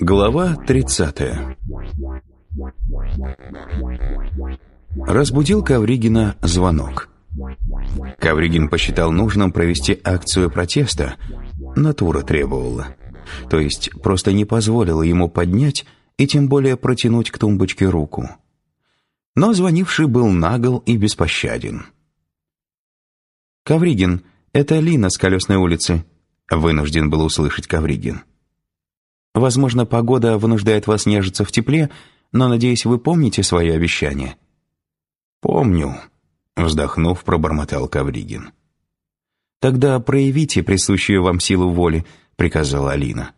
Глава 30 Разбудил Ковригина звонок. Ковригин посчитал нужным провести акцию протеста. Натура требовала. То есть просто не позволила ему поднять и тем более протянуть к тумбочке руку. Но звонивший был нагл и беспощаден. «Ковригин, это Лина с колесной улицы», — вынужден был услышать Ковригин. «Возможно, погода вынуждает вас нежиться в тепле, но, надеюсь, вы помните свое обещание». «Помню», — вздохнув, пробормотал Ковригин. «Тогда проявите присущую вам силу воли», — приказала Алина.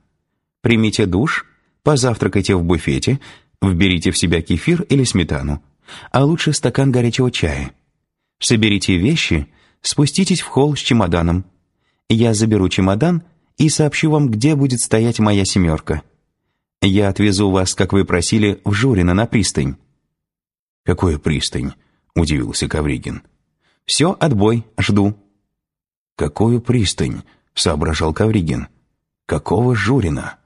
«Примите душ, позавтракайте в буфете, вберите в себя кефир или сметану, а лучше стакан горячего чая. Соберите вещи, спуститесь в холл с чемоданом. Я заберу чемодан и сообщу вам, где будет стоять моя семерка. Я отвезу вас, как вы просили, в Журино на пристань». «Какую пристань?» — удивился Ковригин. «Все, отбой, жду». «Какую пристань?» — соображал Ковригин. «Какого Журина?»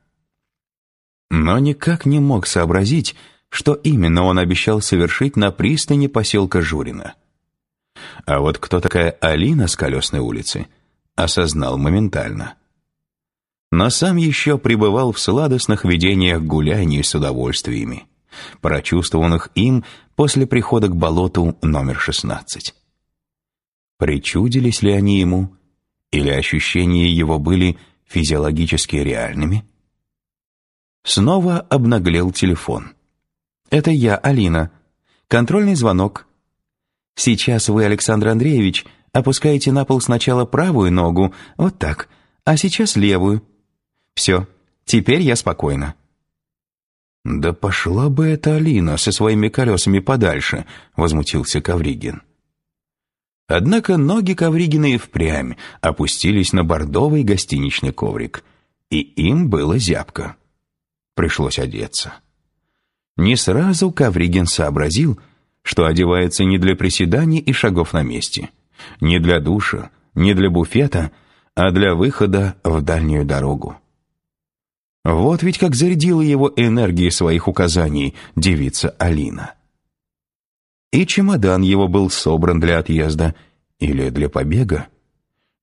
Но никак не мог сообразить, что именно он обещал совершить на пристани поселка Журина. А вот кто такая Алина с колесной улицы, осознал моментально. Но сам еще пребывал в сладостных видениях гуляний с удовольствиями, прочувствованных им после прихода к болоту номер 16. Причудились ли они ему, или ощущения его были физиологически реальными? Снова обнаглел телефон. «Это я, Алина. Контрольный звонок. Сейчас вы, Александр Андреевич, опускаете на пол сначала правую ногу, вот так, а сейчас левую. Все, теперь я спокойна». «Да пошла бы эта Алина со своими колесами подальше», — возмутился Ковригин. Однако ноги Ковригина и впрямь опустились на бордовый гостиничный коврик, и им было зябко. Пришлось одеться. Не сразу Ковригин сообразил, что одевается не для приседаний и шагов на месте, не для душа, не для буфета, а для выхода в дальнюю дорогу. Вот ведь как зарядила его энергией своих указаний девица Алина. И чемодан его был собран для отъезда или для побега,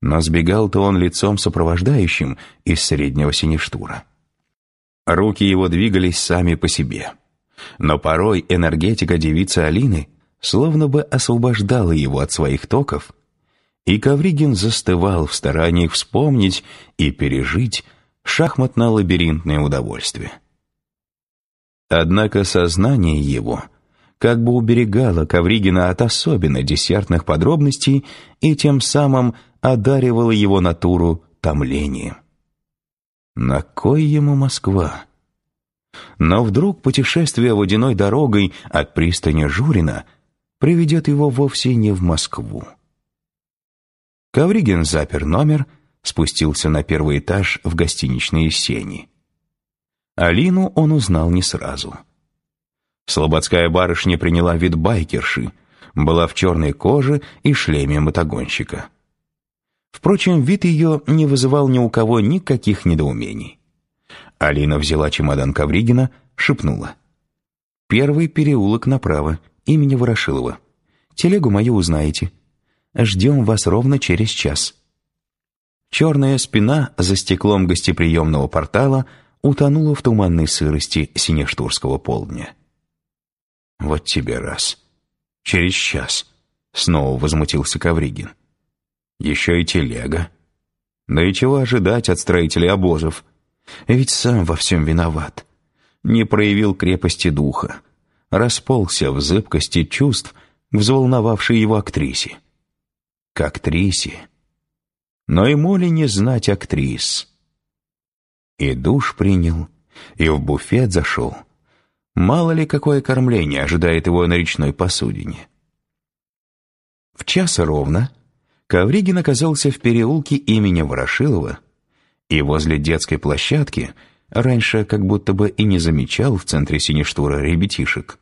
но сбегал-то он лицом сопровождающим из среднего синештура. Руки его двигались сами по себе. Но порой энергетика девицы Алины словно бы освобождала его от своих токов, и Ковригин застывал в старании вспомнить и пережить шахматно-лабиринтное удовольствие. Однако сознание его как бы уберегало Ковригина от особенно десертных подробностей и тем самым одаривало его натуру томлением. На кой ему Москва? Но вдруг путешествие водяной дорогой от пристани Журина приведет его вовсе не в Москву. Ковригин запер номер, спустился на первый этаж в гостиничные сени. Алину он узнал не сразу. Слободская барышня приняла вид байкерши, была в черной коже и шлеме мотогонщика. Впрочем, вид ее не вызывал ни у кого никаких недоумений. Алина взяла чемодан Ковригина, шепнула. «Первый переулок направо, имени Ворошилова. Телегу мою узнаете. Ждем вас ровно через час». Черная спина за стеклом гостеприемного портала утонула в туманной сырости синештурского полдня. «Вот тебе раз. Через час», — снова возмутился Ковригин. Еще и телега. Да и чего ожидать от строителей обозов? Ведь сам во всем виноват. Не проявил крепости духа. Расползся в зыбкости чувств, взволновавшей его актрисе. К актрисе. Но ему ли не знать актрис? И душ принял, и в буфет зашел. Мало ли какое кормление ожидает его на речной посудине. В час ровно Ковригин оказался в переулке имени Ворошилова и возле детской площадки, раньше как будто бы и не замечал в центре синештура ребятишек,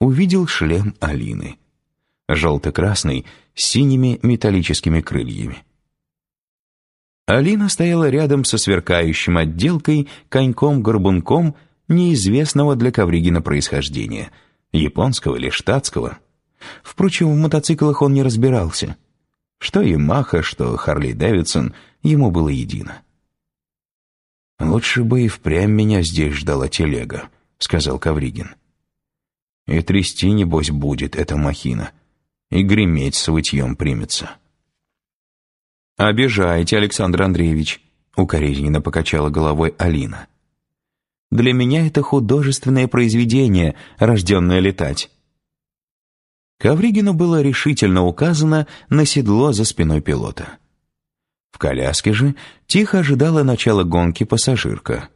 увидел шлем Алины. Желто-красный, с синими металлическими крыльями. Алина стояла рядом со сверкающим отделкой коньком-горбунком неизвестного для Ковригина происхождения, японского или штатского. Впрочем, в мотоциклах он не разбирался. Что Ямаха, что Харли Дэвидсон, ему было едино. «Лучше бы и впрямь меня здесь ждала телега», — сказал Ковригин. «И трясти, небось, будет эта махина, и греметь с вытьем примется». «Обижаете, Александр Андреевич», — укоризненно покачала головой Алина. «Для меня это художественное произведение, рожденное летать». Ковригину было решительно указано на седло за спиной пилота. В коляске же тихо ожидала начала гонки пассажирка.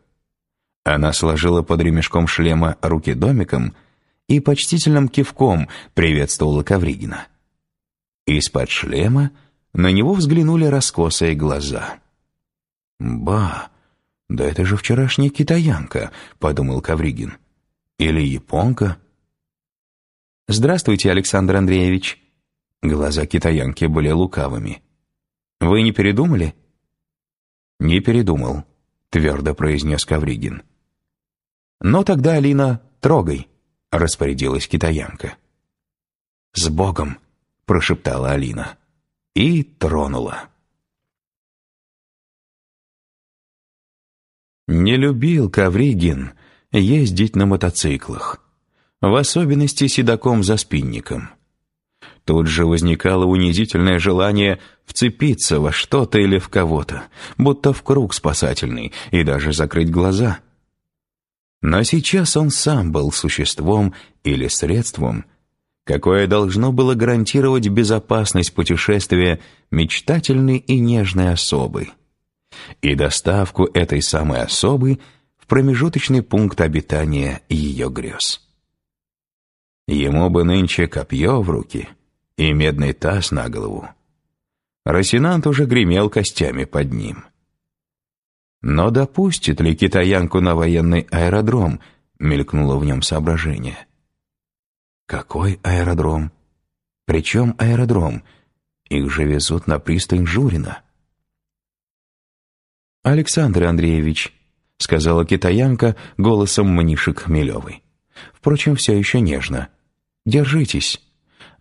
Она сложила под ремешком шлема руки домиком и почтительным кивком приветствовала Ковригина. Из-под шлема на него взглянули раскосые глаза. «Ба, да это же вчерашняя китаянка», — подумал Ковригин. «Или японка?» «Здравствуйте, Александр Андреевич». Глаза китаянки были лукавыми. «Вы не передумали?» «Не передумал», — твердо произнес Ковригин. «Но тогда, Алина, трогай», — распорядилась китаянка. «С Богом», — прошептала Алина и тронула. Не любил Ковригин ездить на мотоциклах, в особенности седаком за спинником. Тут же возникало унизительное желание вцепиться во что-то или в кого-то, будто в круг спасательный, и даже закрыть глаза. Но сейчас он сам был существом или средством – какое должно было гарантировать безопасность путешествия мечтательной и нежной особы и доставку этой самой особы в промежуточный пункт обитания ее грез. Ему бы нынче копье в руки и медный таз на голову. Росинант уже гремел костями под ним. Но допустит ли китаянку на военный аэродром, мелькнуло в нем соображение. Какой аэродром? Причем аэродром? Их же везут на пристань Журина. Александр Андреевич, сказала китаянка голосом Мниши Хмелевой. Впрочем, все еще нежно. Держитесь.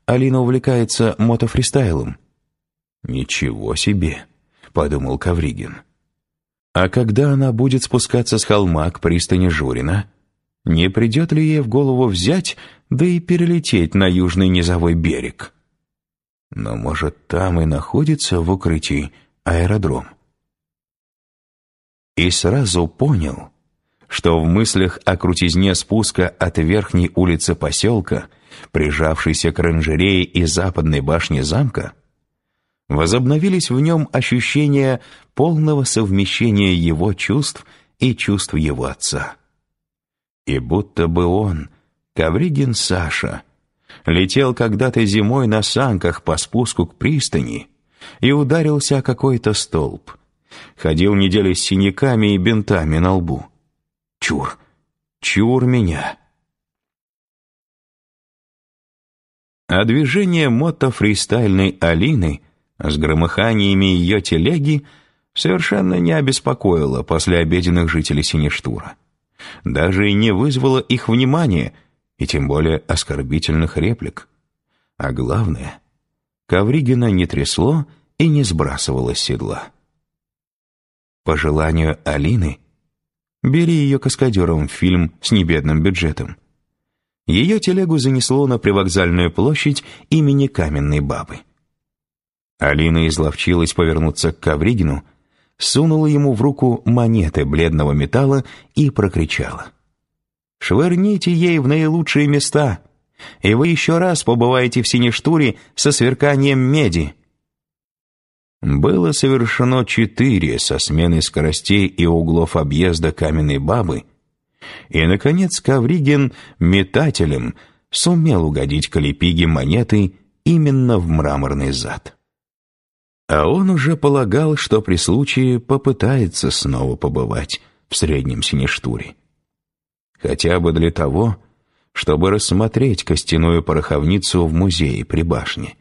Алина увлекается мотофристайлом. Ничего себе, подумал Кавригин. А когда она будет спускаться с холма к пристани Журина, не придет ли ей в голову взять, да и перелететь на южный низовой берег? Но, может, там и находится в укрытии аэродром? И сразу понял, что в мыслях о крутизне спуска от верхней улицы поселка, прижавшейся к оранжерее и западной башне замка, возобновились в нем ощущения полного совмещения его чувств и чувств его отца. И будто бы он, Ковригин Саша, летел когда-то зимой на санках по спуску к пристани и ударился о какой-то столб. Ходил неделю с синяками и бинтами на лбу. Чур, чур меня. А движение мотофристайльной Алины с громыханиями ее телеги совершенно не обеспокоило после обеденных жителей Сиништура даже и не вызвало их внимания, и тем более оскорбительных реплик. А главное, Ковригина не трясло и не сбрасывало с седла. По желанию Алины, бери ее каскадером в фильм с небедным бюджетом. Ее телегу занесло на привокзальную площадь имени Каменной Бабы. Алина изловчилась повернуться к Ковригину, сунула ему в руку монеты бледного металла и прокричала. «Швырните ей в наилучшие места, и вы еще раз побываете в Синештуре со сверканием меди». Было совершено четыре со сменой скоростей и углов объезда каменной бабы, и, наконец, Ковригин метателем сумел угодить Калипиге монетой именно в мраморный зад. А он уже полагал, что при случае попытается снова побывать в Среднем Синештуре. Хотя бы для того, чтобы рассмотреть костяную пороховницу в музее при башне.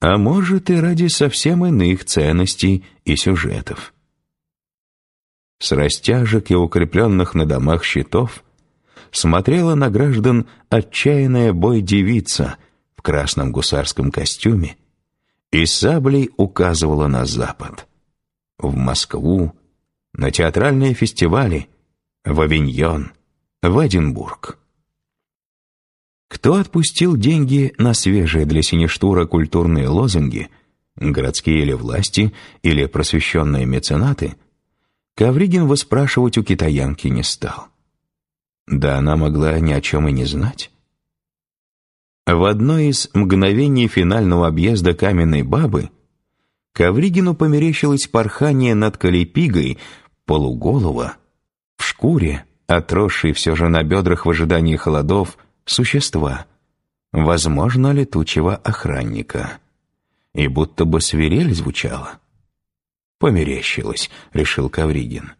А может и ради совсем иных ценностей и сюжетов. С растяжек и укрепленных на домах щитов смотрела на граждан отчаянная бой-девица в красном гусарском костюме и саблей указывала на запад, в Москву, на театральные фестивали, в Авиньон, в Эдинбург. Кто отпустил деньги на свежие для Синештура культурные лозунги, городские или власти, или просвещенные меценаты, Ковригин выспрашивать у китаянки не стал. Да она могла ни о чем и не знать. В одно из мгновений финального объезда каменной бабы Ковригину померещилось порхание над Калипигой полуголого, в шкуре, отросшей все же на бедрах в ожидании холодов, существа, возможно, летучего охранника. И будто бы свирель звучала. «Померещилось», — решил Ковригин.